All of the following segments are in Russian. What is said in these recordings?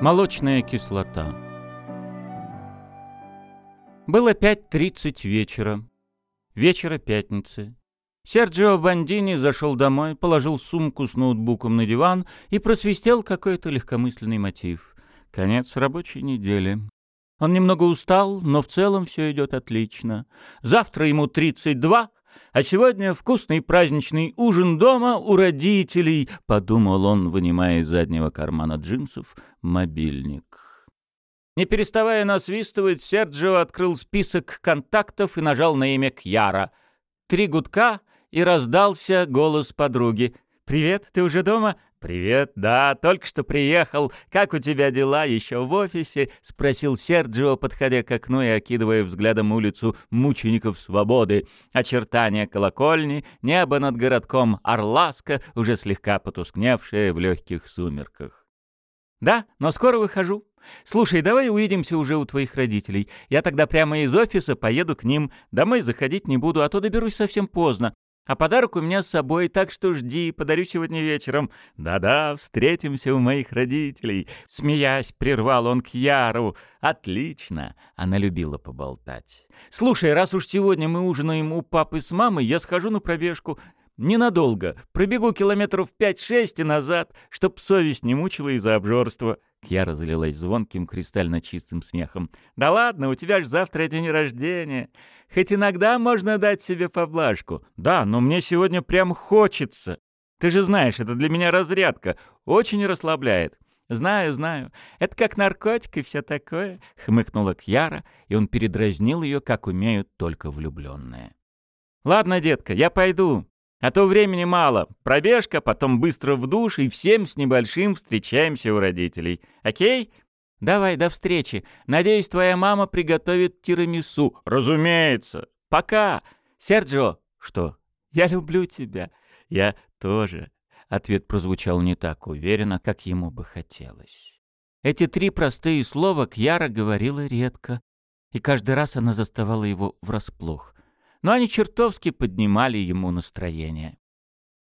Молочная кислота. Было 5.30 вечера. Вечера пятницы. Серджио Бандини зашел домой, положил сумку с ноутбуком на диван и просвистел какой-то легкомысленный мотив. Конец рабочей недели. Он немного устал, но в целом все идет отлично. Завтра ему 32, а сегодня вкусный праздничный ужин дома у родителей, — подумал он, вынимая из заднего кармана джинсов мобильник. Не переставая насвистывать, Серджио открыл список контактов и нажал на имя Кьяра. Три гудка, и раздался голос подруги. «Привет, ты уже дома?» «Привет, да, только что приехал. Как у тебя дела еще в офисе?» — спросил Серджио, подходя к окну и окидывая взглядом улицу мучеников свободы. Очертания колокольни, небо над городком Орласка, уже слегка потускневшее в легких сумерках. «Да, но скоро выхожу. Слушай, давай увидимся уже у твоих родителей. Я тогда прямо из офиса поеду к ним. Домой заходить не буду, а то доберусь совсем поздно. А подарок у меня с собой, так что жди, подарю сегодня вечером. Да-да, встретимся у моих родителей. Смеясь, прервал он к Яру. Отлично. Она любила поболтать. Слушай, раз уж сегодня мы ужинаем у папы с мамой, я схожу на пробежку. Ненадолго. Пробегу километров пять-шесть и назад, чтоб совесть не мучила из-за обжорства. Кьяра залилась звонким, кристально чистым смехом. «Да ладно, у тебя ж завтра день рождения. Хоть иногда можно дать себе поблажку. Да, но мне сегодня прям хочется. Ты же знаешь, это для меня разрядка. Очень расслабляет». «Знаю, знаю. Это как наркотик и все такое», — хмыкнула Кьяра, и он передразнил ее, как умеют только влюбленные. «Ладно, детка, я пойду. А то времени мало. Пробежка, потом быстро в душ, и всем с небольшим встречаемся у родителей. Окей? Давай, до встречи. Надеюсь, твоя мама приготовит тирамису. Разумеется. Пока. Серджио. Что? Я люблю тебя. Я тоже. Ответ прозвучал не так уверенно, как ему бы хотелось. Эти три простые слова Кьяра говорила редко, и каждый раз она заставала его врасплох но они чертовски поднимали ему настроение.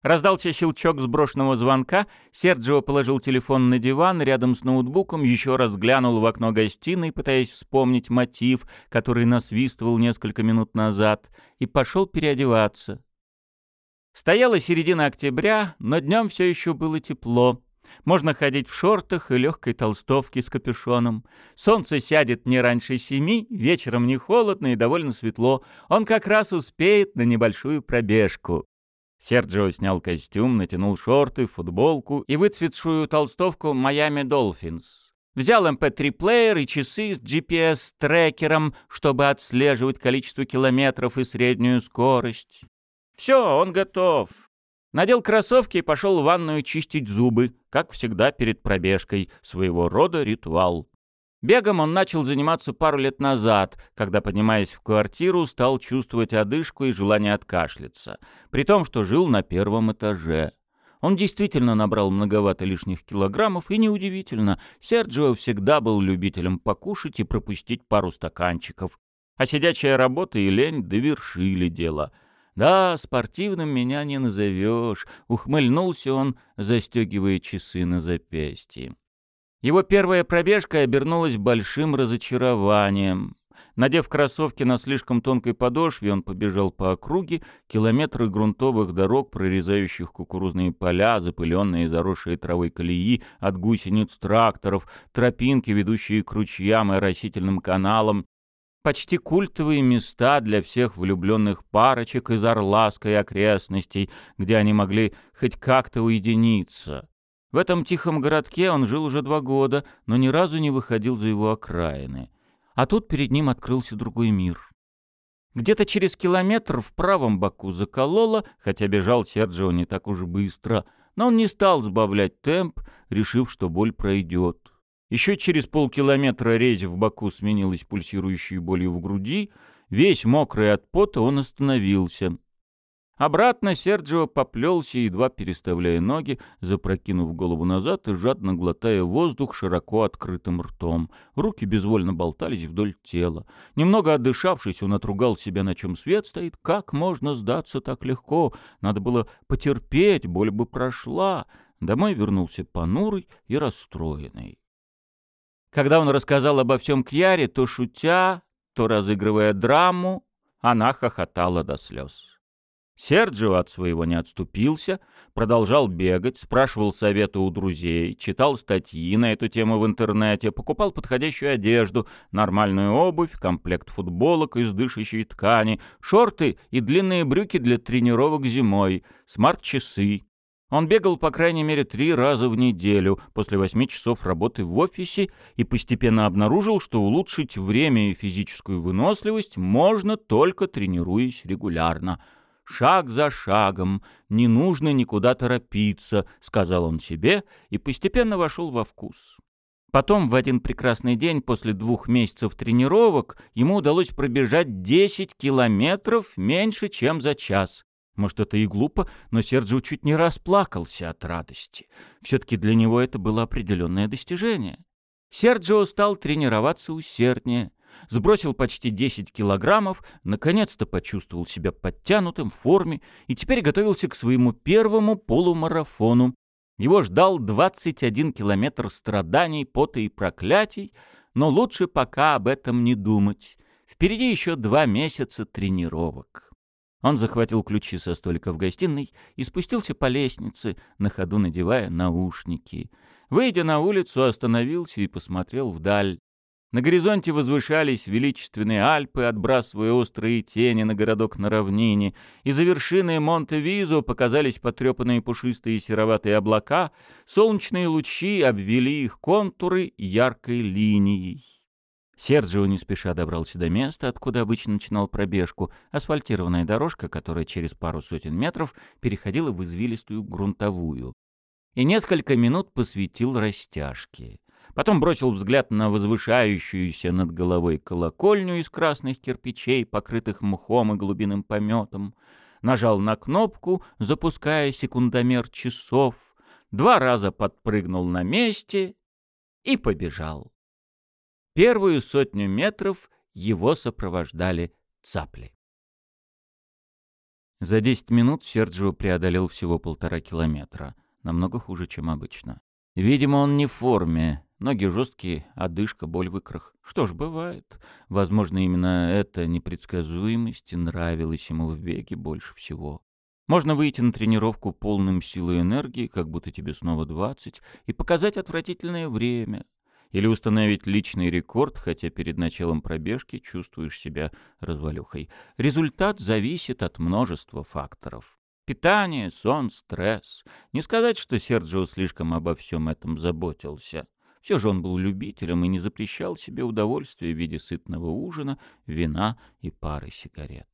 Раздался щелчок сброшенного звонка, Серджио положил телефон на диван рядом с ноутбуком, еще раз глянул в окно гостиной, пытаясь вспомнить мотив, который насвистывал несколько минут назад, и пошел переодеваться. Стояла середина октября, но днем все еще было тепло. Можно ходить в шортах и легкой толстовке с капюшоном. Солнце сядет не раньше семи, вечером не холодно и довольно светло. Он как раз успеет на небольшую пробежку. Серджио снял костюм, натянул шорты, футболку и выцветшую толстовку «Майами Долфинс». Взял MP3-плеер эм и часы с GPS-трекером, чтобы отслеживать количество километров и среднюю скорость. Все, он готов. Надел кроссовки и пошел в ванную чистить зубы, как всегда перед пробежкой, своего рода ритуал. Бегом он начал заниматься пару лет назад, когда, поднимаясь в квартиру, стал чувствовать одышку и желание откашляться, при том, что жил на первом этаже. Он действительно набрал многовато лишних килограммов, и неудивительно, Серджио всегда был любителем покушать и пропустить пару стаканчиков. А сидячая работа и лень довершили дело — «Да, спортивным меня не назовешь», — ухмыльнулся он, застегивая часы на запястье. Его первая пробежка обернулась большим разочарованием. Надев кроссовки на слишком тонкой подошве, он побежал по округе, километры грунтовых дорог, прорезающих кукурузные поля, запыленные заросшие травой колеи от гусениц тракторов, тропинки, ведущие к ручьям и растительным каналам, почти культовые места для всех влюбленных парочек из Орлаской окрестностей, где они могли хоть как-то уединиться. В этом тихом городке он жил уже два года, но ни разу не выходил за его окраины. А тут перед ним открылся другой мир. Где-то через километр в правом боку закололо, хотя бежал Серджио не так уж быстро, но он не стал сбавлять темп, решив, что боль пройдет. Еще через полкилометра резь в боку сменилась пульсирующей болью в груди. Весь мокрый от пота он остановился. Обратно Серджио поплелся, едва переставляя ноги, запрокинув голову назад и жадно глотая воздух широко открытым ртом. Руки безвольно болтались вдоль тела. Немного отдышавшись, он отругал себя, на чем свет стоит. Как можно сдаться так легко? Надо было потерпеть, боль бы прошла. Домой вернулся понурый и расстроенный. Когда он рассказал обо всем Кьяре, то шутя, то разыгрывая драму, она хохотала до слез. Серджио от своего не отступился, продолжал бегать, спрашивал советы у друзей, читал статьи на эту тему в интернете, покупал подходящую одежду, нормальную обувь, комплект футболок из дышащей ткани, шорты и длинные брюки для тренировок зимой, смарт-часы. Он бегал по крайней мере три раза в неделю после восьми часов работы в офисе и постепенно обнаружил, что улучшить время и физическую выносливость можно только тренируясь регулярно — шаг за шагом, не нужно никуда торопиться, сказал он себе и постепенно вошел во вкус. Потом в один прекрасный день после двух месяцев тренировок ему удалось пробежать 10 километров меньше, чем за час. Может, это и глупо, но Серджио чуть не расплакался от радости. Все-таки для него это было определенное достижение. Серджио стал тренироваться усерднее — сбросил почти 10 килограммов, наконец-то почувствовал себя подтянутым, в форме и теперь готовился к своему первому полумарафону. Его ждал 21 километр страданий, пота и проклятий, но лучше пока об этом не думать. Впереди еще два месяца тренировок. Он захватил ключи со столика в гостиной и спустился по лестнице, на ходу надевая наушники. Выйдя на улицу, остановился и посмотрел вдаль. На горизонте возвышались величественные Альпы, отбрасывая острые тени на городок на равнине, и за вершиной Монте-Визо показались потрепанные пушистые сероватые облака, солнечные лучи обвели их контуры яркой линией. Серджио не спеша добрался до места, откуда обычно начинал пробежку, асфальтированная дорожка, которая через пару сотен метров переходила в извилистую грунтовую. И несколько минут посвятил растяжке. Потом бросил взгляд на возвышающуюся над головой колокольню из красных кирпичей, покрытых мхом и глубинным пометом. Нажал на кнопку, запуская секундомер часов. Два раза подпрыгнул на месте и побежал. Первую сотню метров его сопровождали цапли. За десять минут Серджио преодолел всего полтора километра. Намного хуже, чем обычно. Видимо, он не в форме, Ноги жесткие, одышка, боль в икрах. Что ж, бывает. Возможно, именно эта непредсказуемость нравилась ему в беге больше всего. Можно выйти на тренировку полным силой и энергии, как будто тебе снова двадцать, и показать отвратительное время. Или установить личный рекорд, хотя перед началом пробежки чувствуешь себя развалюхой. Результат зависит от множества факторов. Питание, сон, стресс. Не сказать, что Серджио слишком обо всем этом заботился. Все же он был любителем и не запрещал себе удовольствия в виде сытного ужина, вина и пары сигарет.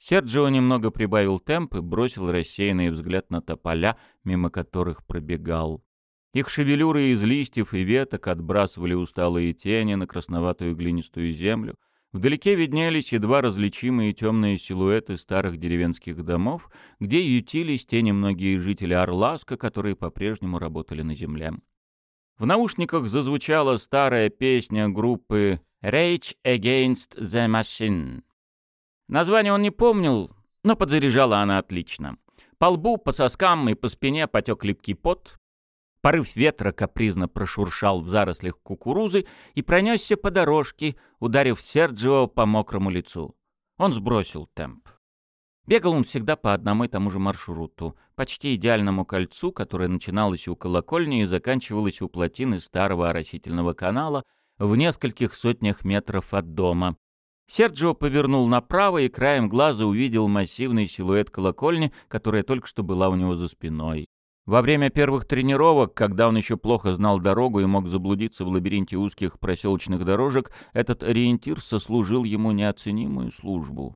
Серджио немного прибавил темп и бросил рассеянный взгляд на тополя, мимо которых пробегал. Их шевелюры из листьев и веток отбрасывали усталые тени на красноватую глинистую землю. Вдалеке виднелись едва различимые темные силуэты старых деревенских домов, где ютились те немногие жители Орласка, которые по-прежнему работали на земле. В наушниках зазвучала старая песня группы Rage Against the Machine. Название он не помнил, но подзаряжала она отлично. По лбу, по соскам и по спине потек липкий пот. Порыв ветра капризно прошуршал в зарослях кукурузы и пронесся по дорожке, ударив Серджио по мокрому лицу. Он сбросил темп. Бегал он всегда по одному и тому же маршруту, почти идеальному кольцу, которое начиналось у колокольни и заканчивалось у плотины старого оросительного канала в нескольких сотнях метров от дома. Серджио повернул направо и краем глаза увидел массивный силуэт колокольни, которая только что была у него за спиной. Во время первых тренировок, когда он еще плохо знал дорогу и мог заблудиться в лабиринте узких проселочных дорожек, этот ориентир сослужил ему неоценимую службу.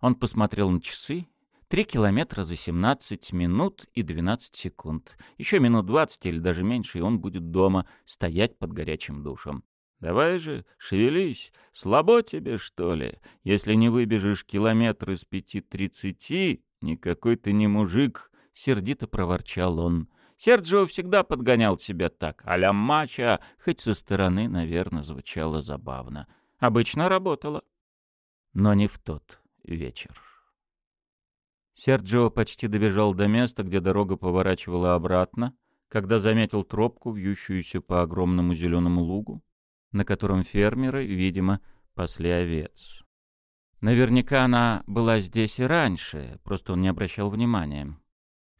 Он посмотрел на часы. Три километра за 17 минут и 12 секунд. Еще минут 20 или даже меньше, и он будет дома, стоять под горячим душем. «Давай же, шевелись. Слабо тебе, что ли? Если не выбежишь километр из пяти тридцати, никакой ты не мужик», — сердито проворчал он. Серджио всегда подгонял себя так, а-ля мача, хоть со стороны, наверное, звучало забавно. Обычно работало. Но не в тот вечер. Серджио почти добежал до места, где дорога поворачивала обратно. когда заметил тропку, вьющуюся по огромному зеленому лугу, на котором фермеры, видимо, пасли овец. Наверняка она была здесь и раньше, просто он не обращал внимания.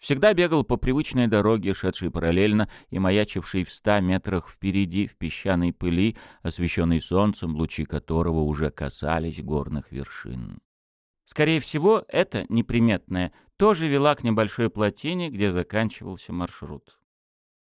Всегда бегал по привычной дороге, шедшей параллельно и маячившей в ста метрах впереди в песчаной пыли, освещенной солнцем, лучи которого уже касались горных вершин. Скорее всего, эта неприметная тоже вела к небольшой плотине, где заканчивался маршрут.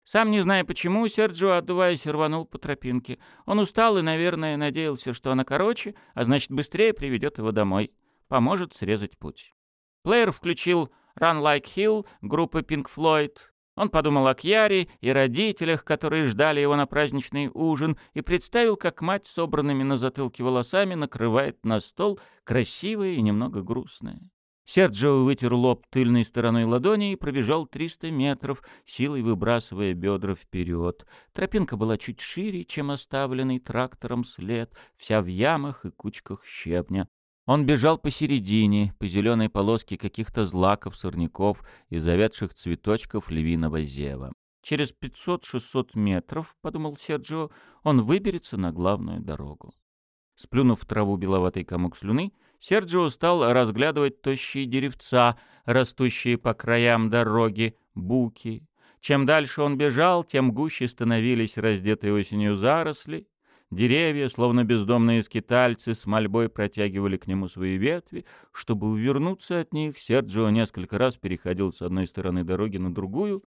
Сам не зная почему, Серджио, отдуваясь, рванул по тропинке. Он устал и, наверное, надеялся, что она короче, а значит, быстрее приведет его домой. Поможет срезать путь. Плеер включил Run Like Hill группы Pink Floyd. Он подумал о Кьяре и родителях, которые ждали его на праздничный ужин, и представил, как мать собранными на затылке волосами накрывает на стол красивое и немного грустное. Серджио вытер лоб тыльной стороной ладони и пробежал 300 метров, силой выбрасывая бедра вперед. Тропинка была чуть шире, чем оставленный трактором след, вся в ямах и кучках щебня. Он бежал посередине, по зеленой полоске каких-то злаков, сорняков и завядших цветочков львиного зева. Через 500-600 метров, — подумал Серджио, — он выберется на главную дорогу. Сплюнув в траву беловатый комок слюны, Серджио стал разглядывать тощие деревца, растущие по краям дороги, буки. Чем дальше он бежал, тем гуще становились раздетые осенью заросли, Деревья, словно бездомные скитальцы, с мольбой протягивали к нему свои ветви. Чтобы увернуться от них, Серджио несколько раз переходил с одной стороны дороги на другую,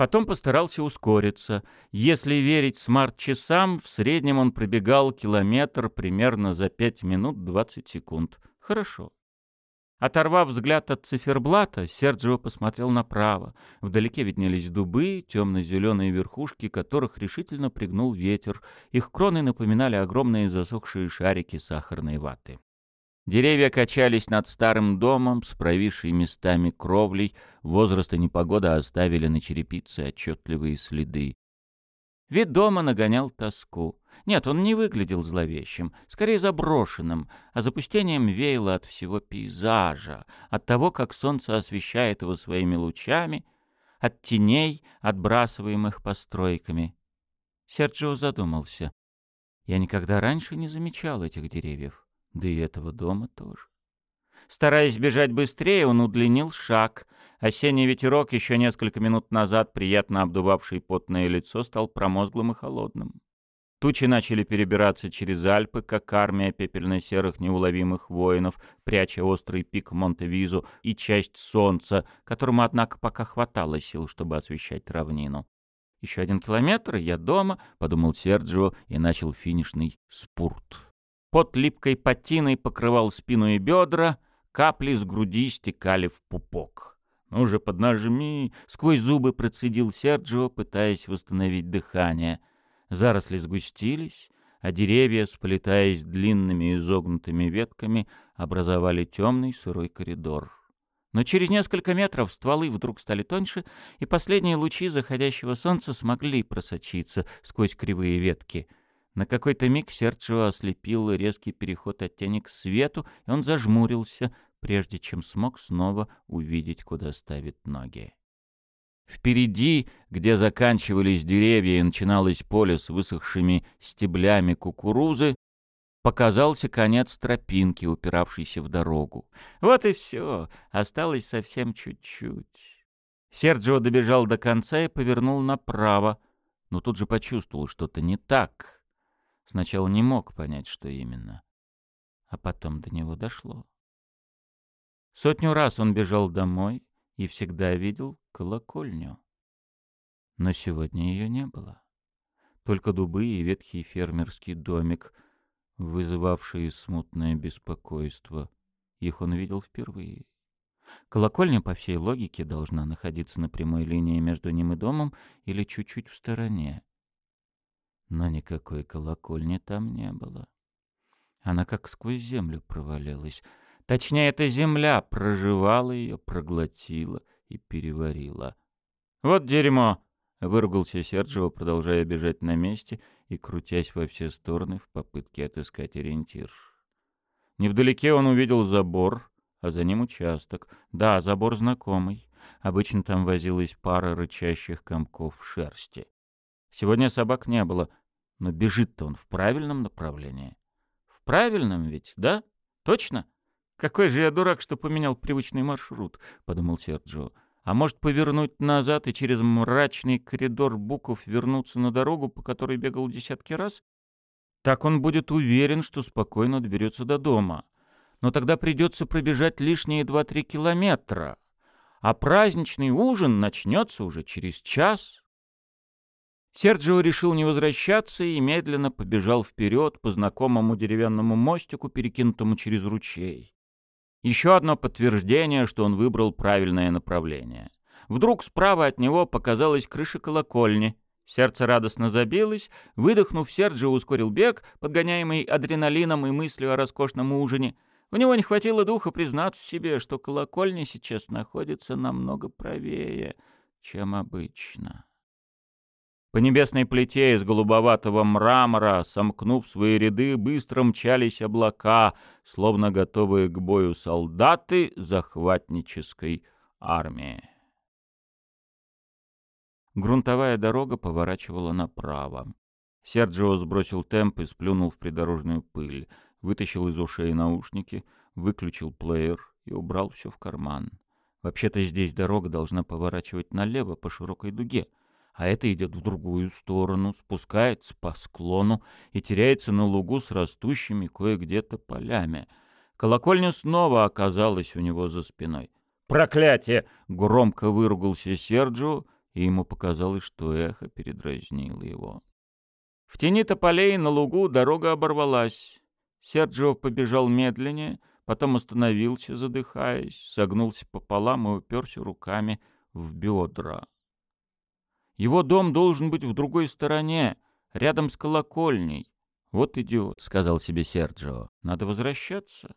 Потом постарался ускориться. Если верить смарт-часам, в среднем он пробегал километр примерно за 5 минут 20 секунд. Хорошо. Оторвав взгляд от циферблата, Серджио посмотрел направо. Вдалеке виднелись дубы, темно-зеленые верхушки которых решительно пригнул ветер. Их кроны напоминали огромные засохшие шарики сахарной ваты. Деревья качались над старым домом с провисшей местами кровлей, возраст и непогода оставили на черепице отчетливые следы. Вид дома нагонял тоску. Нет, он не выглядел зловещим, скорее заброшенным, а запустением веяло от всего пейзажа, от того, как солнце освещает его своими лучами, от теней, отбрасываемых постройками. Серджио задумался. Я никогда раньше не замечал этих деревьев, да и этого дома тоже. Стараясь бежать быстрее, он удлинил шаг. Осенний ветерок, еще несколько минут назад приятно обдувавший потное лицо, стал промозглым и холодным. Тучи начали перебираться через Альпы, как армия пепельно-серых неуловимых воинов, пряча острый пик Монтевизу и часть солнца, которому, однако, пока хватало сил, чтобы освещать равнину. «Еще один километр, я дома», — подумал Серджио и начал финишный спурт. Под липкой патиной покрывал спину и бедра — Капли с груди стекали в пупок. «Ну же, поднажми!» — сквозь зубы процедил Серджио, пытаясь восстановить дыхание. Заросли сгустились, а деревья, сплетаясь длинными изогнутыми ветками, образовали темный сырой коридор. Но через несколько метров стволы вдруг стали тоньше, и последние лучи заходящего солнца смогли просочиться сквозь кривые ветки. На какой-то миг Серджио ослепил резкий переход от тени к свету, и он зажмурился, прежде чем смог снова увидеть, куда ставит ноги. Впереди, где заканчивались деревья и начиналось поле с высохшими стеблями кукурузы, показался конец тропинки, упиравшейся в дорогу. Вот и все, осталось совсем чуть-чуть. Серджио добежал до конца и повернул направо, но тут же почувствовал что-то не так. Сначала не мог понять, что именно, а потом до него дошло. Сотню раз он бежал домой и всегда видел колокольню. Но сегодня ее не было. Только дубы и ветхий фермерский домик, вызывавшие смутное беспокойство. Их он видел впервые. Колокольня, по всей логике, должна находиться на прямой линии между ним и домом или чуть-чуть в стороне. Но никакой колокольни там не было. Она как сквозь землю провалилась — Точнее, эта земля проживала ее, проглотила и переварила. «Вот дерьмо!» — выругался Серджио, продолжая бежать на месте и крутясь во все стороны в попытке отыскать ориентир. Невдалеке он увидел забор, а за ним участок. Да, забор знакомый. Обычно там возилась пара рычащих комков шерсти. Сегодня собак не было, но бежит-то он в правильном направлении. В правильном ведь, да? Точно? Какой же я дурак, что поменял привычный маршрут, подумал Серджио. А может повернуть назад и через мрачный коридор букв вернуться на дорогу, по которой бегал десятки раз? Так он будет уверен, что спокойно доберется до дома. Но тогда придется пробежать лишние два-три километра. А праздничный ужин начнется уже через час. Серджио решил не возвращаться и медленно побежал вперед по знакомому деревянному мостику, перекинутому через ручей. Еще одно подтверждение, что он выбрал правильное направление. Вдруг справа от него показалась крыша колокольни. Сердце радостно забилось, выдохнув, Серджио ускорил бег, подгоняемый адреналином и мыслью о роскошном ужине. У него не хватило духа признаться себе, что колокольня сейчас находится намного правее, чем обычно. По небесной плите из голубоватого мрамора, сомкнув свои ряды, быстро мчались облака, словно готовые к бою солдаты захватнической армии. Грунтовая дорога поворачивала направо. Серджио сбросил темп и сплюнул в придорожную пыль, вытащил из ушей наушники, выключил плеер и убрал все в карман. Вообще-то здесь дорога должна поворачивать налево по широкой дуге — а это идет в другую сторону, спускается по склону и теряется на лугу с растущими кое-где-то полями. Колокольня снова оказалась у него за спиной. «Проклятие!» — громко выругался Серджио, и ему показалось, что эхо передразнило его. В тени тополей на лугу дорога оборвалась. Серджио побежал медленнее, потом остановился, задыхаясь, согнулся пополам и уперся руками в бедра. Его дом должен быть в другой стороне, рядом с колокольней. Вот идиот, — сказал себе Серджио. Надо возвращаться.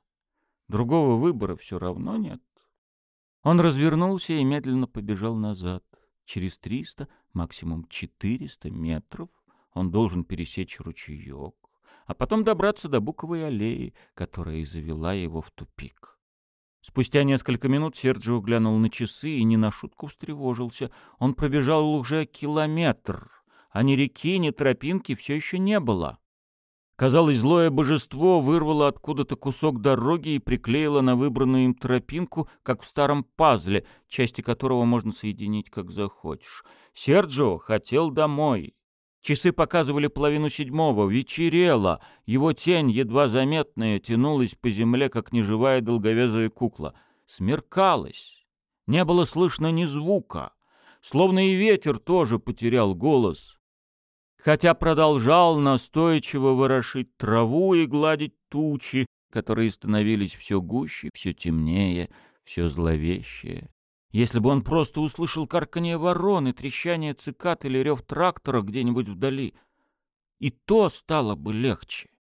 Другого выбора все равно нет. Он развернулся и медленно побежал назад. Через триста, максимум четыреста метров он должен пересечь ручеек, а потом добраться до буковой аллеи, которая и завела его в тупик. Спустя несколько минут Серджио глянул на часы и не на шутку встревожился. Он пробежал уже километр, а ни реки, ни тропинки все еще не было. Казалось, злое божество вырвало откуда-то кусок дороги и приклеило на выбранную им тропинку, как в старом пазле, части которого можно соединить как захочешь. Серджио хотел домой. Часы показывали половину седьмого, вечерело, его тень, едва заметная, тянулась по земле, как неживая долговязая кукла. Смеркалось. Не было слышно ни звука. Словно и ветер тоже потерял голос. Хотя продолжал настойчиво ворошить траву и гладить тучи, которые становились все гуще, все темнее, все зловещее. Если бы он просто услышал карканье вороны, трещание цикад или рев трактора где-нибудь вдали, и то стало бы легче.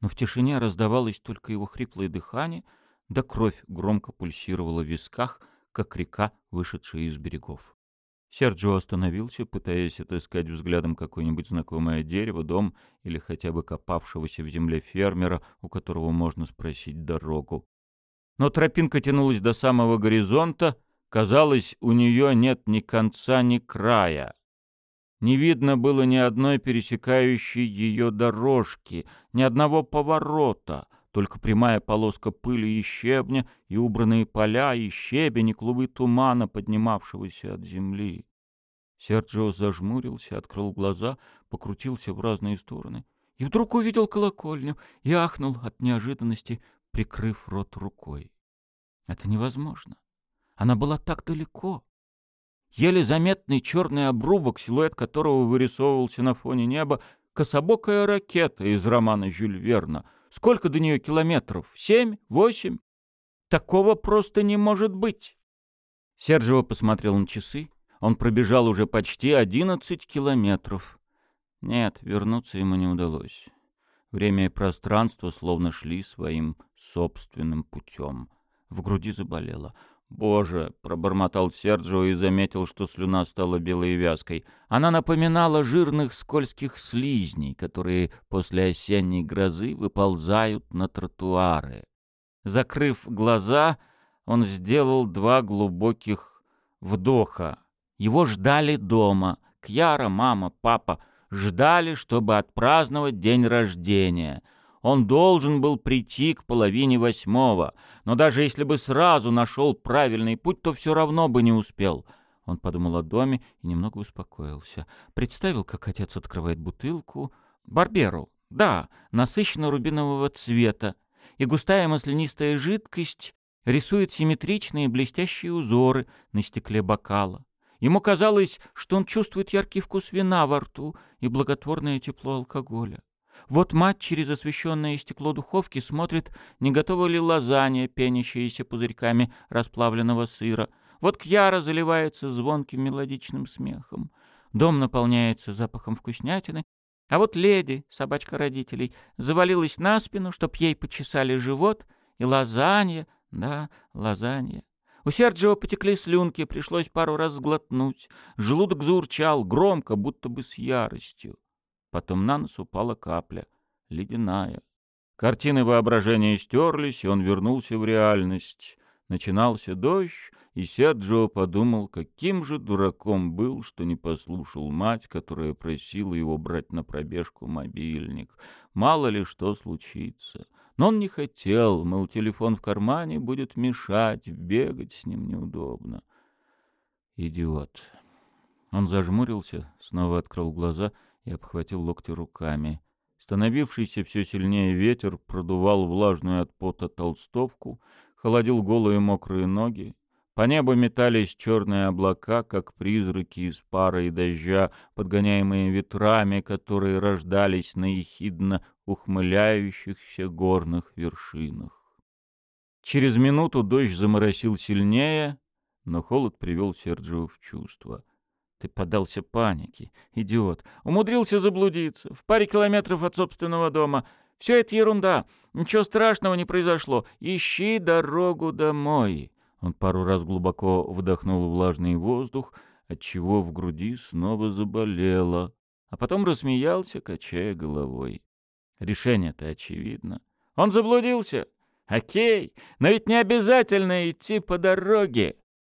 Но в тишине раздавалось только его хриплое дыхание, да кровь громко пульсировала в висках, как река, вышедшая из берегов. Серджио остановился, пытаясь отыскать взглядом какое-нибудь знакомое дерево, дом или хотя бы копавшегося в земле фермера, у которого можно спросить дорогу. Но тропинка тянулась до самого горизонта, Казалось, у нее нет ни конца, ни края. Не видно было ни одной пересекающей ее дорожки, ни одного поворота, только прямая полоска пыли и щебня, и убранные поля, и щебень, и клубы тумана, поднимавшегося от земли. Серджио зажмурился, открыл глаза, покрутился в разные стороны и вдруг увидел колокольню и ахнул от неожиданности, прикрыв рот рукой. Это невозможно. Она была так далеко. Еле заметный черный обрубок, силуэт которого вырисовывался на фоне неба, кособокая ракета из романа Жюль Верна. Сколько до нее километров? Семь? Восемь? Такого просто не может быть. Сержио посмотрел на часы. Он пробежал уже почти одиннадцать километров. Нет, вернуться ему не удалось. Время и пространство словно шли своим собственным путем. В груди заболело. «Боже!» — пробормотал Серджио и заметил, что слюна стала белой и вязкой. Она напоминала жирных скользких слизней, которые после осенней грозы выползают на тротуары. Закрыв глаза, он сделал два глубоких вдоха. Его ждали дома. Кьяра, мама, папа ждали, чтобы отпраздновать день рождения. Он должен был прийти к половине восьмого, но даже если бы сразу нашел правильный путь, то все равно бы не успел. Он подумал о доме и немного успокоился. Представил, как отец открывает бутылку. Барберу, да, насыщенно-рубинового цвета, и густая маслянистая жидкость рисует симметричные блестящие узоры на стекле бокала. Ему казалось, что он чувствует яркий вкус вина во рту и благотворное тепло алкоголя. Вот мать через освещенное стекло духовки смотрит, не готова ли лазанья, пенящаяся пузырьками расплавленного сыра. Вот Кьяра заливается звонким мелодичным смехом. Дом наполняется запахом вкуснятины, а вот леди, собачка родителей, завалилась на спину, чтоб ей почесали живот, и лазанья, да, лазанья. У Серджио потекли слюнки, пришлось пару раз сглотнуть. Желудок заурчал, громко, будто бы с яростью. Потом на нос упала капля, ледяная. Картины воображения стерлись, и он вернулся в реальность. Начинался дождь, и Серджио подумал, каким же дураком был, что не послушал мать, которая просила его брать на пробежку мобильник. Мало ли что случится. Но он не хотел, мол, телефон в кармане будет мешать, бегать с ним неудобно. Идиот. Он зажмурился, снова открыл глаза и обхватил локти руками. Становившийся все сильнее ветер продувал влажную от пота толстовку, холодил голые мокрые ноги. По небу метались черные облака, как призраки из пара и дождя, подгоняемые ветрами, которые рождались на ехидно ухмыляющихся горных вершинах. Через минуту дождь заморосил сильнее, но холод привел Серджио в чувство. Ты поддался панике, идиот. Умудрился заблудиться. В паре километров от собственного дома. Все это ерунда. Ничего страшного не произошло. Ищи дорогу домой. Он пару раз глубоко вдохнул влажный воздух, отчего в груди снова заболело, а потом рассмеялся, качая головой. Решение-то очевидно. Он заблудился. Окей, но ведь не обязательно идти по дороге.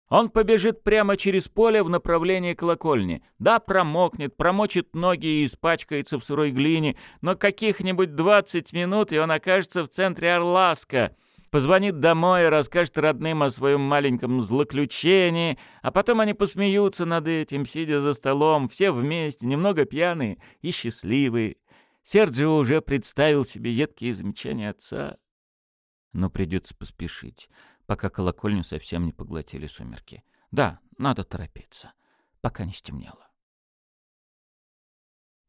Он побежит прямо через поле в направлении колокольни. Да, промокнет, промочит ноги и испачкается в сырой глине, но каких-нибудь двадцать минут, и он окажется в центре Орласка — позвонит домой и расскажет родным о своем маленьком злоключении, а потом они посмеются над этим, сидя за столом, все вместе, немного пьяные и счастливые. Серджио уже представил себе едкие замечания отца. Но придется поспешить, пока колокольню совсем не поглотили сумерки. Да, надо торопиться, пока не стемнело.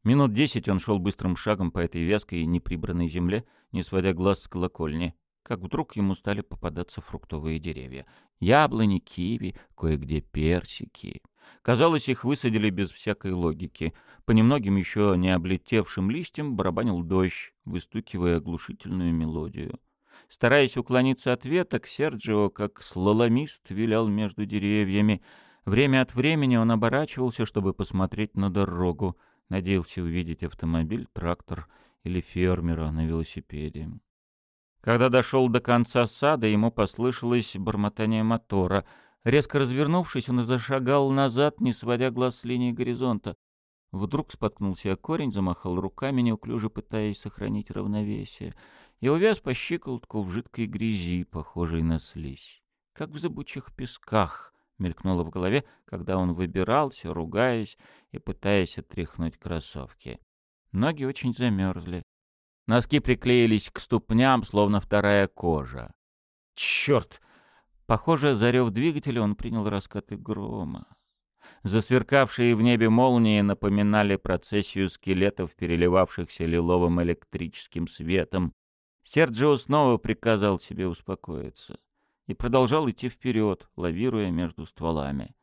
Минут десять он шел быстрым шагом по этой вязкой и неприбранной земле, не сводя глаз с колокольни как вдруг ему стали попадаться фруктовые деревья. Яблони, киви, кое-где персики. Казалось, их высадили без всякой логики. По немногим еще не облетевшим листьям барабанил дождь, выстукивая оглушительную мелодию. Стараясь уклониться от веток, Серджио, как слаломист, вилял между деревьями. Время от времени он оборачивался, чтобы посмотреть на дорогу. Надеялся увидеть автомобиль, трактор или фермера на велосипеде. Когда дошел до конца сада, ему послышалось бормотание мотора. Резко развернувшись, он зашагал назад, не сводя глаз с линии горизонта. Вдруг споткнулся о корень, замахал руками, неуклюже пытаясь сохранить равновесие, и увяз по щиколотку в жидкой грязи, похожей на слизь. Как в зыбучих песках мелькнуло в голове, когда он выбирался, ругаясь и пытаясь отряхнуть кроссовки. Ноги очень замерзли. Носки приклеились к ступням, словно вторая кожа. Черт! Похоже, зарев двигателя он принял раскаты грома. Засверкавшие в небе молнии напоминали процессию скелетов, переливавшихся лиловым электрическим светом. Серджио снова приказал себе успокоиться и продолжал идти вперед, лавируя между стволами.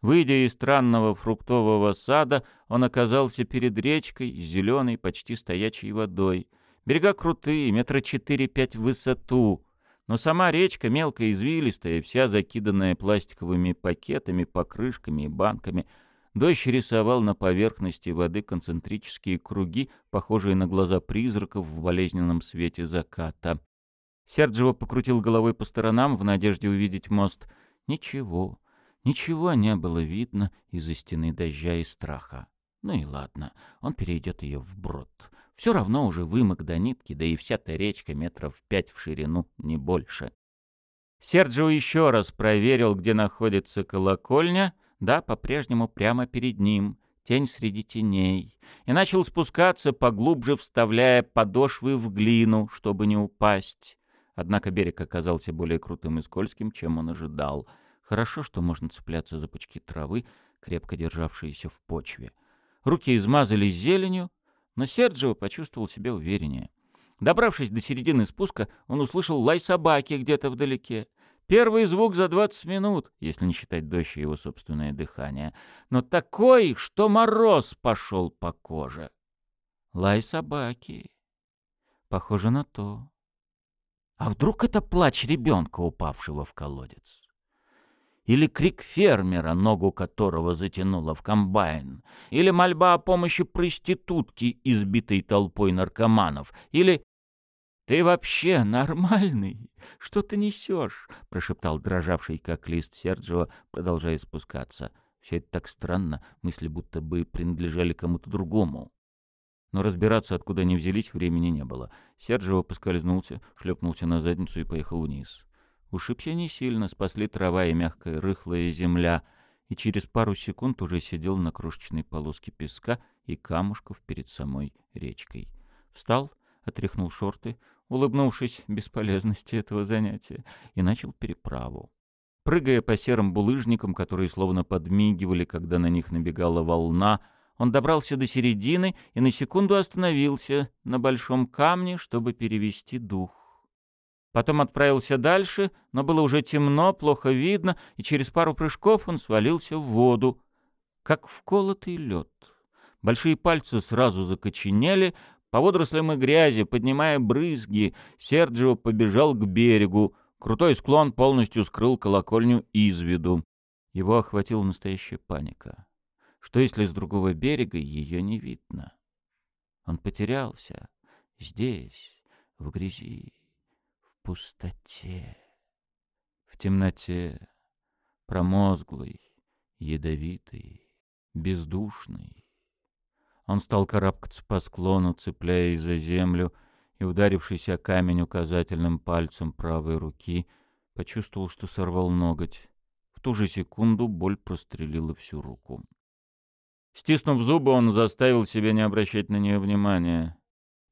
Выйдя из странного фруктового сада, он оказался перед речкой с зеленой, почти стоячей водой — Берега крутые, метра четыре-пять в высоту, но сама речка мелкая, извилистая, вся закиданная пластиковыми пакетами, покрышками и банками. Дождь рисовал на поверхности воды концентрические круги, похожие на глаза призраков в болезненном свете заката. Серджио покрутил головой по сторонам в надежде увидеть мост. Ничего. Ничего не было видно из-за стены дождя и страха. Ну и ладно, он перейдет ее вброд. Все равно уже вымок до нитки, да и вся-то речка метров пять в ширину, не больше. Серджио еще раз проверил, где находится колокольня, да, по-прежнему прямо перед ним, тень среди теней, и начал спускаться, поглубже вставляя подошвы в глину, чтобы не упасть. Однако берег оказался более крутым и скользким, чем он ожидал. Хорошо, что можно цепляться за пучки травы, крепко державшиеся в почве. Руки измазались зеленью, но Серджио почувствовал себя увереннее. Добравшись до середины спуска, он услышал лай собаки где-то вдалеке. Первый звук за двадцать минут, если не считать дождь и его собственное дыхание. Но такой, что мороз пошел по коже. Лай собаки. Похоже на то. А вдруг это плач ребенка, упавшего в колодец? или крик фермера, ногу которого затянуло в комбайн, или мольба о помощи проститутки, избитой толпой наркоманов, или «Ты вообще нормальный? Что ты несешь?» — прошептал дрожавший, как лист Серджио, продолжая спускаться. Все это так странно, мысли будто бы принадлежали кому-то другому. Но разбираться, откуда они взялись, времени не было. Серджио поскользнулся, шлепнулся на задницу и поехал вниз. Ушибся не сильно, спасли трава и мягкая рыхлая земля, и через пару секунд уже сидел на крошечной полоске песка и камушков перед самой речкой. Встал, отряхнул шорты, улыбнувшись бесполезности этого занятия, и начал переправу. Прыгая по серым булыжникам, которые словно подмигивали, когда на них набегала волна, он добрался до середины и на секунду остановился на большом камне, чтобы перевести дух. Потом отправился дальше, но было уже темно, плохо видно, и через пару прыжков он свалился в воду, как вколотый лед. Большие пальцы сразу закоченели, по водорослям и грязи, поднимая брызги, Серджио побежал к берегу. Крутой склон полностью скрыл колокольню из виду. Его охватила настоящая паника. Что если с другого берега ее не видно? Он потерялся здесь, в грязи пустоте, в темноте, промозглый, ядовитый, бездушный. Он стал карабкаться по склону, цепляясь за землю, и, ударившись о камень указательным пальцем правой руки, почувствовал, что сорвал ноготь. В ту же секунду боль прострелила всю руку. Стиснув зубы, он заставил себя не обращать на нее внимания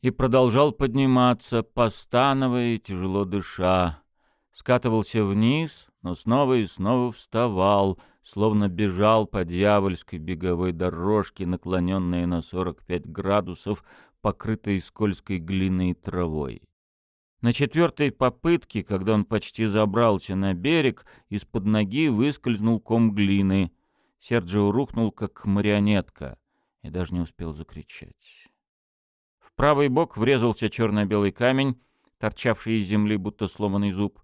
и продолжал подниматься, постановая и тяжело дыша. Скатывался вниз, но снова и снова вставал, словно бежал по дьявольской беговой дорожке, наклоненной на 45 градусов, покрытой скользкой глиной и травой. На четвертой попытке, когда он почти забрался на берег, из-под ноги выскользнул ком глины. Серджио рухнул, как марионетка, и даже не успел закричать правый бок врезался черно-белый камень, торчавший из земли, будто сломанный зуб.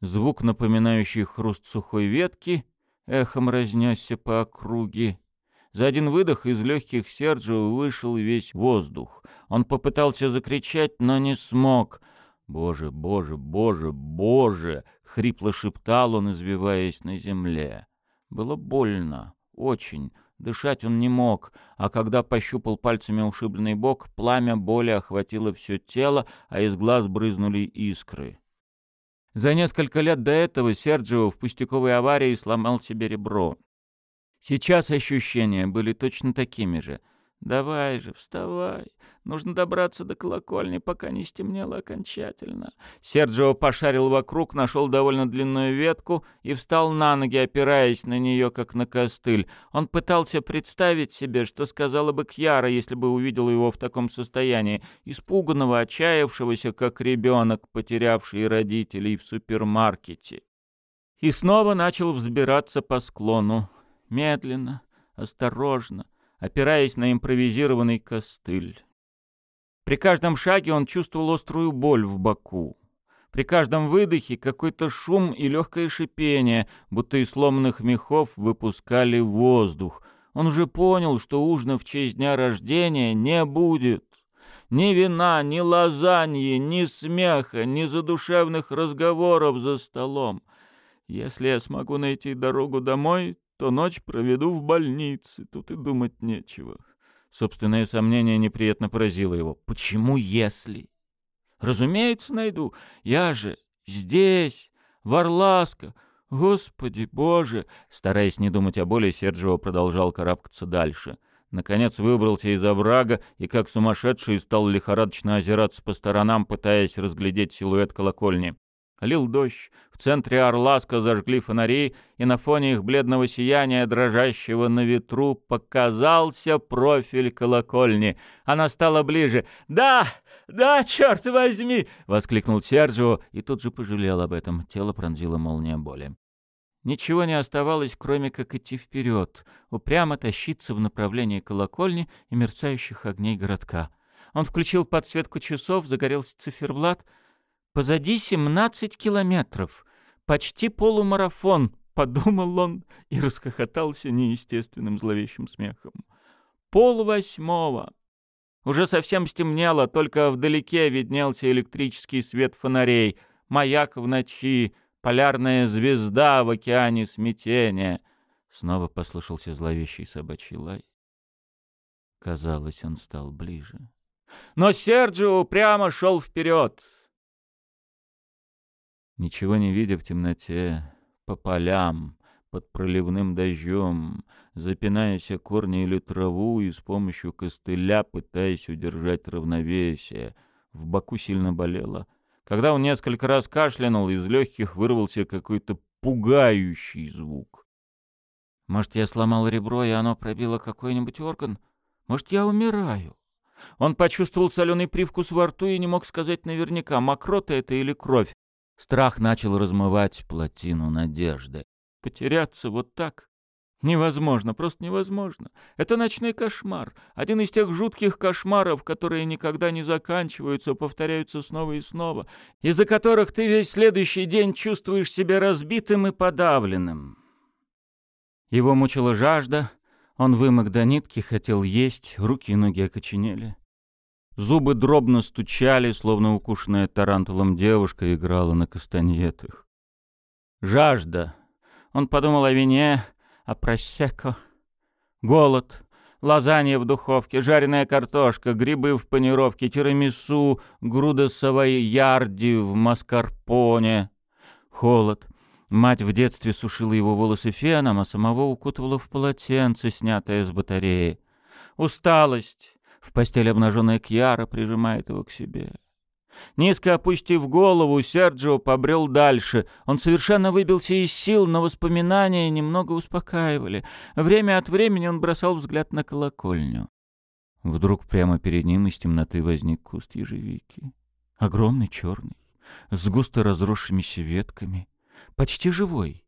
Звук, напоминающий хруст сухой ветки, эхом разнесся по округе. За один выдох из легких Серджио вышел весь воздух. Он попытался закричать, но не смог. «Боже, боже, боже, боже!» — хрипло шептал он, извиваясь на земле. Было больно, очень, Дышать он не мог, а когда пощупал пальцами ушибленный бок, пламя боли охватило все тело, а из глаз брызнули искры. За несколько лет до этого Серджио в пустяковой аварии сломал себе ребро. Сейчас ощущения были точно такими же. «Давай же, вставай. Нужно добраться до колокольни, пока не стемнело окончательно». Серджио пошарил вокруг, нашел довольно длинную ветку и встал на ноги, опираясь на нее, как на костыль. Он пытался представить себе, что сказала бы Кьяра, если бы увидел его в таком состоянии, испуганного, отчаявшегося, как ребенок, потерявший родителей в супермаркете. И снова начал взбираться по склону. Медленно, осторожно, опираясь на импровизированный костыль. При каждом шаге он чувствовал острую боль в боку. При каждом выдохе какой-то шум и легкое шипение, будто из сломанных мехов выпускали воздух. Он уже понял, что ужина в честь дня рождения не будет. Ни вина, ни лазаньи, ни смеха, ни задушевных разговоров за столом. Если я смогу найти дорогу домой, то ночь проведу в больнице. Тут и думать нечего. Собственное сомнение неприятно поразило его. Почему «если»? Разумеется, найду. Я же здесь, Варласка. Господи Боже! Стараясь не думать о боли, Серджио продолжал карабкаться дальше. Наконец выбрался из оврага и, как сумасшедший, стал лихорадочно озираться по сторонам, пытаясь разглядеть силуэт колокольни. Лил дождь, в центре Орласка зажгли фонари, и на фоне их бледного сияния, дрожащего на ветру, показался профиль колокольни. Она стала ближе. «Да! Да, черт возьми!» — воскликнул Серджио, и тут же пожалел об этом. Тело пронзило молния боли. Ничего не оставалось, кроме как идти вперед, упрямо тащиться в направлении колокольни и мерцающих огней городка. Он включил подсветку часов, загорелся циферблат — Позади семнадцать километров. Почти полумарафон, подумал он и расхохотался неестественным зловещим смехом. Пол восьмого. Уже совсем стемнело, только вдалеке виднелся электрический свет фонарей, маяк в ночи, полярная звезда в океане смятения. Снова послышался зловещий собачий лай. Казалось, он стал ближе. Но Серджио прямо шел вперед. Ничего не видя в темноте, по полям, под проливным дождем, запинаясь о корни или траву и с помощью костыля пытаясь удержать равновесие. В боку сильно болело. Когда он несколько раз кашлянул, из легких вырвался какой-то пугающий звук. Может, я сломал ребро, и оно пробило какой-нибудь орган? Может, я умираю? Он почувствовал соленый привкус во рту и не мог сказать наверняка, мокрота это или кровь. Страх начал размывать плотину надежды. Потеряться вот так? Невозможно, просто невозможно. Это ночной кошмар. Один из тех жутких кошмаров, которые никогда не заканчиваются, повторяются снова и снова, из-за которых ты весь следующий день чувствуешь себя разбитым и подавленным. Его мучила жажда, он вымок до нитки, хотел есть, руки и ноги окоченели. Зубы дробно стучали, словно укушенная тарантулом девушка играла на кастаньетах. Жажда. Он подумал о вине, о просеко. Голод. Лазанья в духовке, жареная картошка, грибы в панировке, тирамису, груда ярди в маскарпоне. Холод. Мать в детстве сушила его волосы феном, а самого укутывала в полотенце, снятое с батареи. Усталость. В постель обнаженная Кьяра прижимает его к себе. Низко опустив голову, Серджио побрел дальше. Он совершенно выбился из сил, но воспоминания немного успокаивали. Время от времени он бросал взгляд на колокольню. Вдруг прямо перед ним из темноты возник куст ежевики. Огромный, черный, с густо разросшимися ветками, почти живой.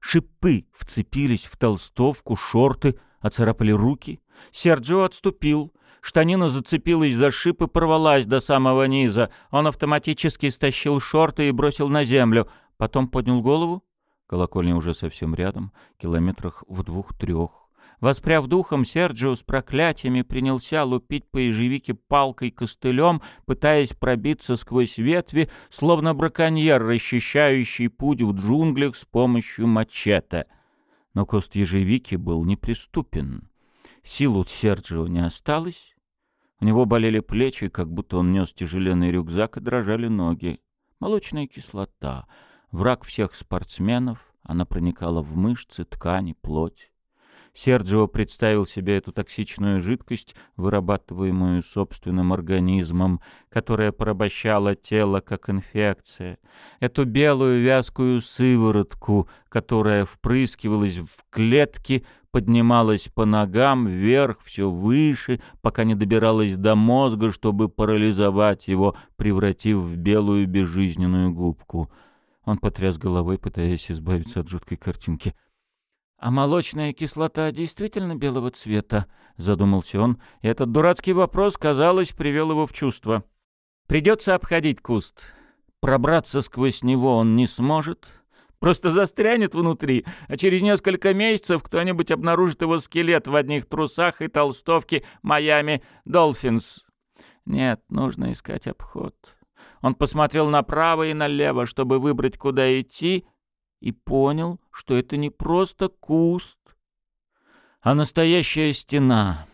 Шипы вцепились в толстовку, шорты, оцарапали руки. Серджио отступил, Штанина зацепилась за шип и порвалась до самого низа. Он автоматически стащил шорты и бросил на землю. Потом поднял голову. Колокольня уже совсем рядом, километрах в двух-трех. Воспряв духом, Серджио с проклятиями принялся лупить по ежевике палкой-костылем, пытаясь пробиться сквозь ветви, словно браконьер, расчищающий путь в джунглях с помощью мачете. Но куст ежевики был неприступен. Сил у Серджио не осталось, у него болели плечи, как будто он нес тяжеленный рюкзак, и дрожали ноги. Молочная кислота. Враг всех спортсменов. Она проникала в мышцы, ткани, плоть. Серджио представил себе эту токсичную жидкость, вырабатываемую собственным организмом, которая порабощала тело как инфекция. Эту белую вязкую сыворотку, которая впрыскивалась в клетки, поднималась по ногам вверх, все выше, пока не добиралась до мозга, чтобы парализовать его, превратив в белую безжизненную губку. Он потряс головой, пытаясь избавиться от жуткой картинки. «А молочная кислота действительно белого цвета?» — задумался он, и этот дурацкий вопрос, казалось, привел его в чувство. «Придется обходить куст. Пробраться сквозь него он не сможет, Просто застрянет внутри, а через несколько месяцев кто-нибудь обнаружит его скелет в одних трусах и толстовке «Майами Долфинс». Нет, нужно искать обход. Он посмотрел направо и налево, чтобы выбрать, куда идти, и понял, что это не просто куст, а настоящая стена.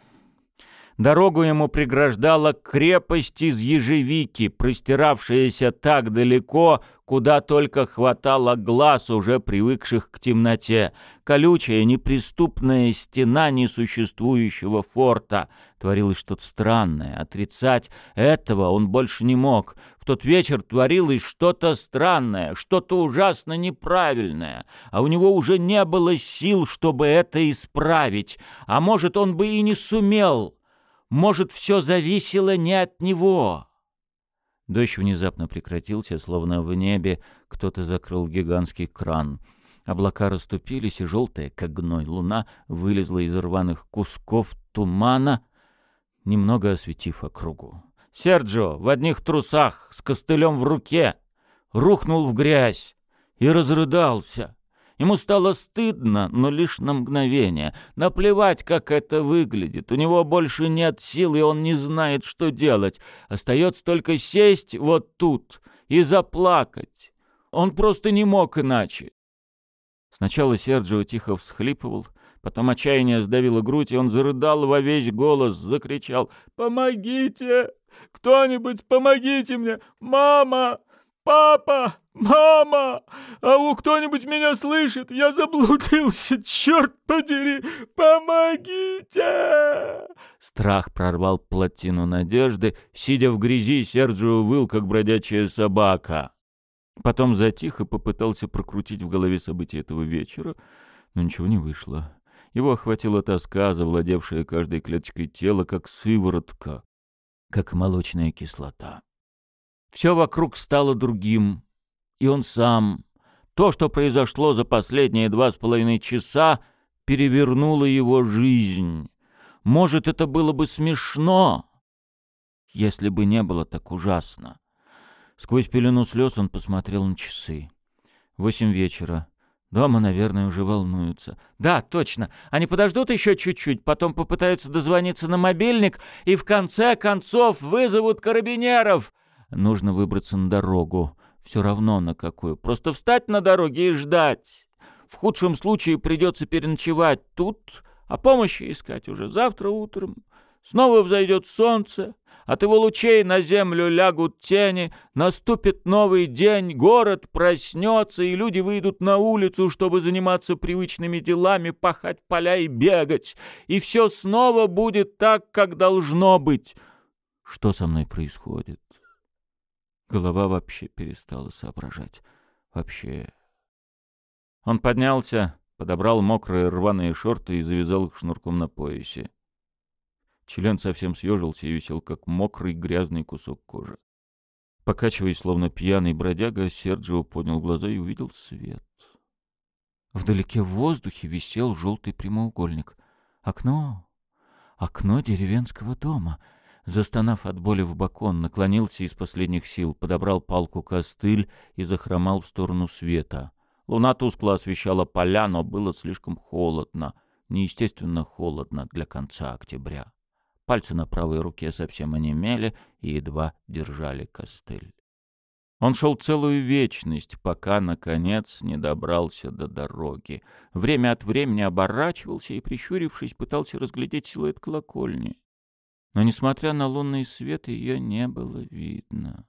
Дорогу ему преграждала крепость из ежевики, простиравшаяся так далеко, куда только хватало глаз, уже привыкших к темноте. Колючая, неприступная стена несуществующего форта. Творилось что-то странное. Отрицать этого он больше не мог. В тот вечер творилось что-то странное, что-то ужасно неправильное, а у него уже не было сил, чтобы это исправить. А может, он бы и не сумел. Может, все зависело не от него. Дождь внезапно прекратился, словно в небе кто-то закрыл гигантский кран. Облака расступились, и желтая, как гной, луна вылезла из рваных кусков тумана, немного осветив округу. Серджио в одних трусах, с костылем в руке, рухнул в грязь и разрыдался. Ему стало стыдно, но лишь на мгновение. Наплевать, как это выглядит. У него больше нет сил, и он не знает, что делать. Остается только сесть вот тут и заплакать. Он просто не мог иначе. Сначала Серджио тихо всхлипывал, потом отчаяние сдавило грудь, и он зарыдал во весь голос, закричал «Помогите! Кто-нибудь помогите мне! Мама! Папа! «Мама! А у кто-нибудь меня слышит? Я заблудился! Черт подери! Помогите!» Страх прорвал плотину надежды. Сидя в грязи, Серджио выл, как бродячая собака. Потом затих и попытался прокрутить в голове события этого вечера, но ничего не вышло. Его охватила тоска, завладевшая каждой клеточкой тела, как сыворотка, как молочная кислота. Все вокруг стало другим, и он сам. То, что произошло за последние два с половиной часа, перевернуло его жизнь. Может, это было бы смешно, если бы не было так ужасно. Сквозь пелену слез он посмотрел на часы. Восемь вечера. Дома, наверное, уже волнуются. Да, точно. Они подождут еще чуть-чуть, потом попытаются дозвониться на мобильник и в конце концов вызовут карабинеров. Нужно выбраться на дорогу. Все равно на какую. Просто встать на дороге и ждать. В худшем случае придется переночевать тут, а помощи искать уже завтра утром. Снова взойдет солнце, от его лучей на землю лягут тени, наступит новый день, город проснется, и люди выйдут на улицу, чтобы заниматься привычными делами, пахать поля и бегать. И все снова будет так, как должно быть. Что со мной происходит? Голова вообще перестала соображать. Вообще. Он поднялся, подобрал мокрые рваные шорты и завязал их шнурком на поясе. Член совсем съежился и висел, как мокрый грязный кусок кожи. Покачиваясь, словно пьяный бродяга, Серджио поднял глаза и увидел свет. Вдалеке в воздухе висел желтый прямоугольник. Окно. Окно деревенского дома — Застонав от боли в боку, он наклонился из последних сил, подобрал палку-костыль и захромал в сторону света. Луна тускло освещала поля, но было слишком холодно, неестественно холодно для конца октября. Пальцы на правой руке совсем онемели и едва держали костыль. Он шел целую вечность, пока, наконец, не добрался до дороги. Время от времени оборачивался и, прищурившись, пытался разглядеть силуэт колокольни но, несмотря на лунный свет, ее не было видно.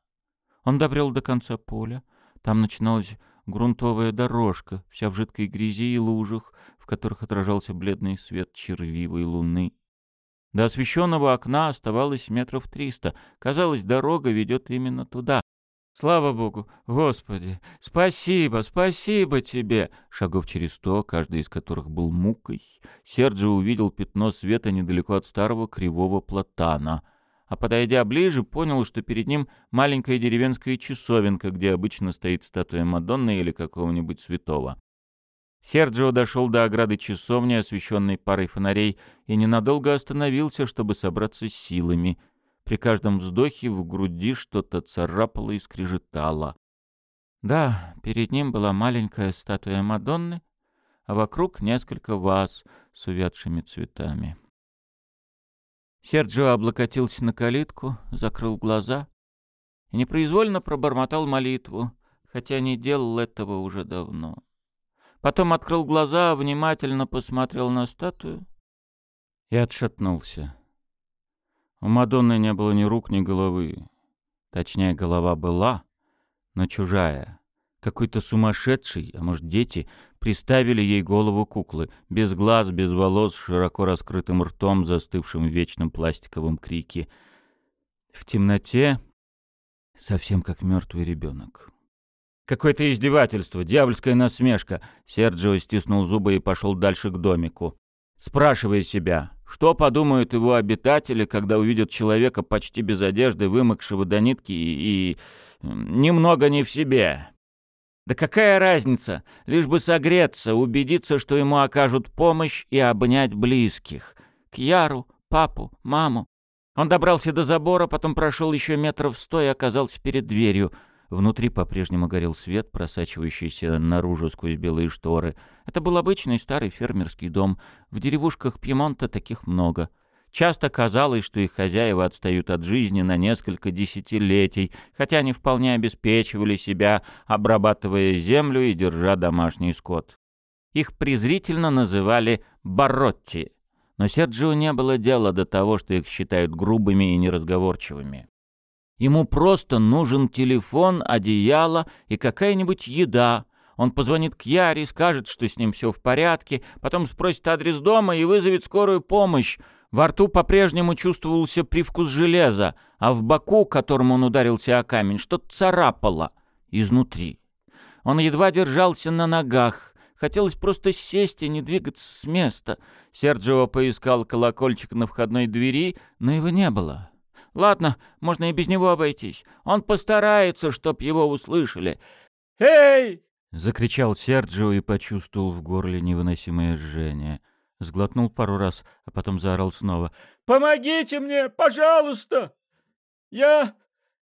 Он добрел до конца поля. Там начиналась грунтовая дорожка, вся в жидкой грязи и лужах, в которых отражался бледный свет червивой луны. До освещенного окна оставалось метров триста. Казалось, дорога ведет именно туда. Слава Богу! Господи! Спасибо! Спасибо тебе! Шагов через сто, каждый из которых был мукой, Серджио увидел пятно света недалеко от старого кривого платана, а подойдя ближе, понял, что перед ним маленькая деревенская часовенка, где обычно стоит статуя Мадонны или какого-нибудь святого. Серджио дошел до ограды часовни, освещенной парой фонарей, и ненадолго остановился, чтобы собраться с силами — при каждом вздохе в груди что-то царапало и скрежетало. Да, перед ним была маленькая статуя Мадонны, а вокруг несколько ваз с увядшими цветами. Серджио облокотился на калитку, закрыл глаза и непроизвольно пробормотал молитву, хотя не делал этого уже давно. Потом открыл глаза, внимательно посмотрел на статую и отшатнулся. У Мадонны не было ни рук, ни головы. Точнее, голова была, но чужая. Какой-то сумасшедший, а может дети, приставили ей голову куклы, без глаз, без волос, широко раскрытым ртом, застывшим в вечном пластиковом крике. В темноте совсем как мертвый ребенок. Какое-то издевательство, дьявольская насмешка. Серджио стиснул зубы и пошел дальше к домику. Спрашивая себя, что подумают его обитатели, когда увидят человека почти без одежды, вымокшего до нитки и, и немного не в себе. Да какая разница, лишь бы согреться, убедиться, что ему окажут помощь и обнять близких. Кьяру, папу, маму. Он добрался до забора, потом прошел еще метров сто и оказался перед дверью — Внутри по-прежнему горел свет, просачивающийся наружу сквозь белые шторы. Это был обычный старый фермерский дом. В деревушках Пьемонта таких много. Часто казалось, что их хозяева отстают от жизни на несколько десятилетий, хотя они вполне обеспечивали себя, обрабатывая землю и держа домашний скот. Их презрительно называли «баротти», но Серджио не было дела до того, что их считают грубыми и неразговорчивыми. Ему просто нужен телефон, одеяло и какая-нибудь еда. Он позвонит к Яре, скажет, что с ним все в порядке, потом спросит адрес дома и вызовет скорую помощь. Во рту по-прежнему чувствовался привкус железа, а в боку, которым он ударился о камень, что-то царапало изнутри. Он едва держался на ногах. Хотелось просто сесть и не двигаться с места. Серджио поискал колокольчик на входной двери, но его не было. Ладно, можно и без него обойтись. Он постарается, чтоб его услышали. «Эй!» — закричал Серджио и почувствовал в горле невыносимое жжение. Сглотнул пару раз, а потом заорал снова. «Помогите мне, пожалуйста! Я...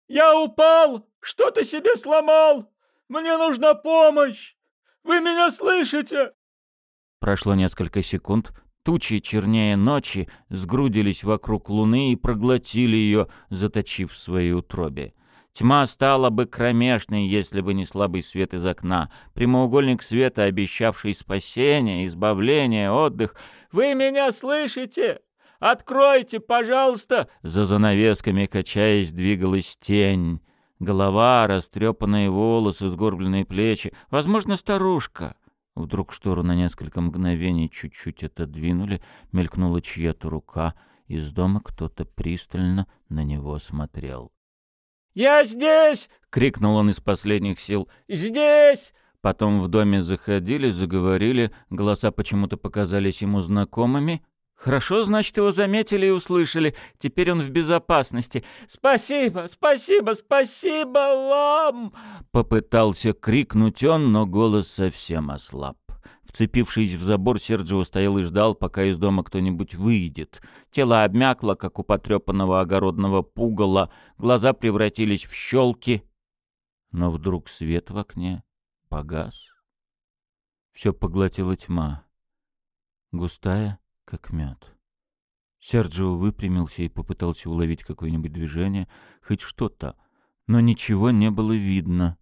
я упал! Что-то себе сломал! Мне нужна помощь! Вы меня слышите?» Прошло несколько секунд, Тучи, чернее ночи, сгрудились вокруг луны и проглотили ее, заточив в своей утробе. Тьма стала бы кромешной, если бы не слабый свет из окна. Прямоугольник света, обещавший спасение, избавление, отдых. «Вы меня слышите? Откройте, пожалуйста!» За занавесками, качаясь, двигалась тень. Голова, растрепанные волосы, сгорбленные плечи. Возможно, старушка. Вдруг штору на несколько мгновений чуть-чуть отодвинули, мелькнула чья-то рука, из дома кто-то пристально на него смотрел. «Я здесь!» — крикнул он из последних сил. «Здесь!» Потом в доме заходили, заговорили, голоса почему-то показались ему знакомыми. Хорошо, значит, его заметили и услышали. Теперь он в безопасности. «Спасибо, спасибо, спасибо вам!» Попытался крикнуть он, но голос совсем ослаб. Вцепившись в забор, Серджио стоял и ждал, пока из дома кто-нибудь выйдет. Тело обмякло, как у потрепанного огородного пугала, глаза превратились в щелки. Но вдруг свет в окне погас. Все поглотила тьма. Густая, как мед. Серджио выпрямился и попытался уловить какое-нибудь движение, хоть что-то, но ничего не было видно.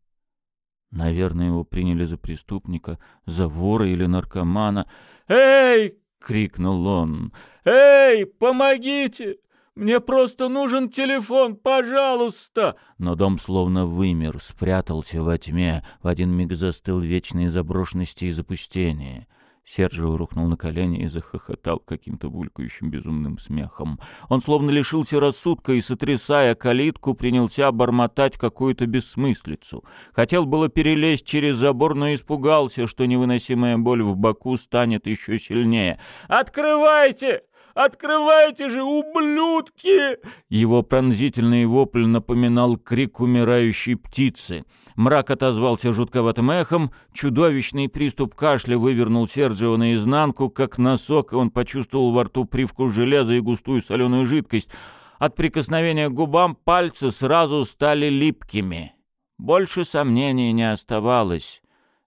Наверное, его приняли за преступника, за вора или наркомана. «Эй!» — крикнул он. «Эй, помогите! Мне просто нужен телефон, пожалуйста!» Но дом словно вымер, спрятался во тьме, в один миг застыл вечной заброшенности и запустения. Серджио рухнул на колени и захохотал каким-то булькающим безумным смехом. Он словно лишился рассудка и, сотрясая калитку, принялся бормотать какую-то бессмыслицу. Хотел было перелезть через забор, но испугался, что невыносимая боль в боку станет еще сильнее. «Открывайте! Открывайте же, ублюдки!» Его пронзительный вопль напоминал крик умирающей птицы. Мрак отозвался жутковатым эхом, чудовищный приступ кашля вывернул Серджио наизнанку, как носок, и он почувствовал во рту привкус железа и густую соленую жидкость. От прикосновения к губам пальцы сразу стали липкими. Больше сомнений не оставалось.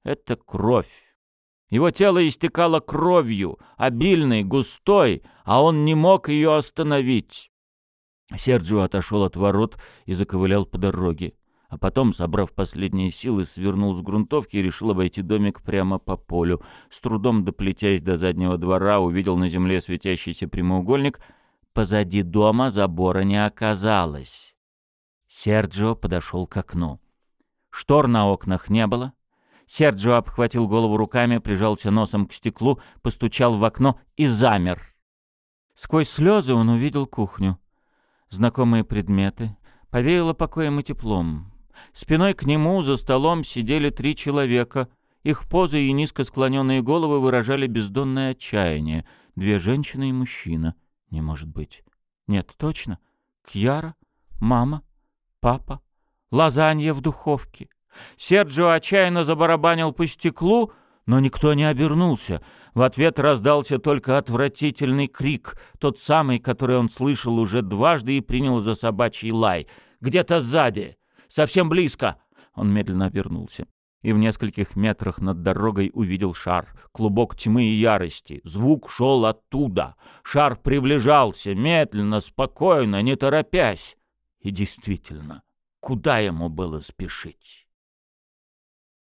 Это кровь. Его тело истекало кровью, обильной, густой, а он не мог ее остановить. Серджио отошел от ворот и заковылял по дороге. А потом, собрав последние силы, свернул с грунтовки и решил обойти домик прямо по полю. С трудом доплетясь до заднего двора, увидел на земле светящийся прямоугольник. Позади дома забора не оказалось. Серджио подошел к окну. Штор на окнах не было. Серджио обхватил голову руками, прижался носом к стеклу, постучал в окно и замер. Сквозь слезы он увидел кухню. Знакомые предметы. Повеяло покоем и теплом. Спиной к нему за столом сидели три человека. Их позы и низко склоненные головы выражали бездонное отчаяние. Две женщины и мужчина. Не может быть. Нет, точно. Кьяра, мама, папа, лазанья в духовке. Серджио отчаянно забарабанил по стеклу, но никто не обернулся. В ответ раздался только отвратительный крик, тот самый, который он слышал уже дважды и принял за собачий лай. «Где-то сзади!» Совсем близко!» Он медленно обернулся и в нескольких метрах над дорогой увидел шар, клубок тьмы и ярости. Звук шел оттуда. Шар приближался, медленно, спокойно, не торопясь. И действительно, куда ему было спешить?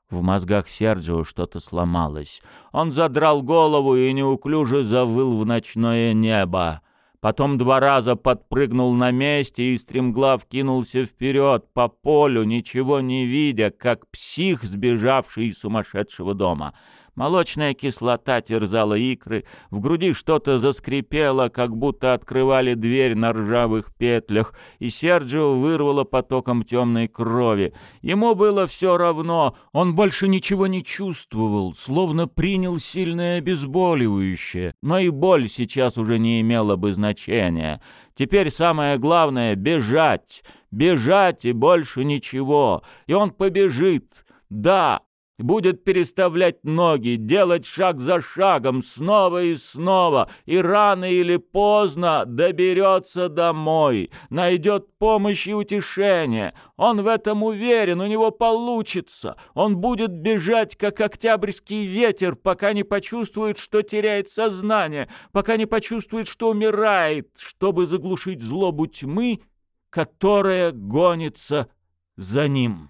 В мозгах Серджио что-то сломалось. Он задрал голову и неуклюже завыл в ночное небо. Потом два раза подпрыгнул на месте и стремглав кинулся вперед по полю, ничего не видя, как псих, сбежавший из сумасшедшего дома. Молочная кислота терзала икры, в груди что-то заскрипело, как будто открывали дверь на ржавых петлях, и Серджио вырвало потоком темной крови. Ему было все равно, он больше ничего не чувствовал, словно принял сильное обезболивающее. Но и боль сейчас уже не имела бы значения. Теперь самое главное — бежать, бежать и больше ничего. И он побежит. Да, будет переставлять ноги, делать шаг за шагом, снова и снова, и рано или поздно доберется домой, найдет помощь и утешение. Он в этом уверен, у него получится. Он будет бежать, как октябрьский ветер, пока не почувствует, что теряет сознание, пока не почувствует, что умирает, чтобы заглушить злобу тьмы, которая гонится за ним.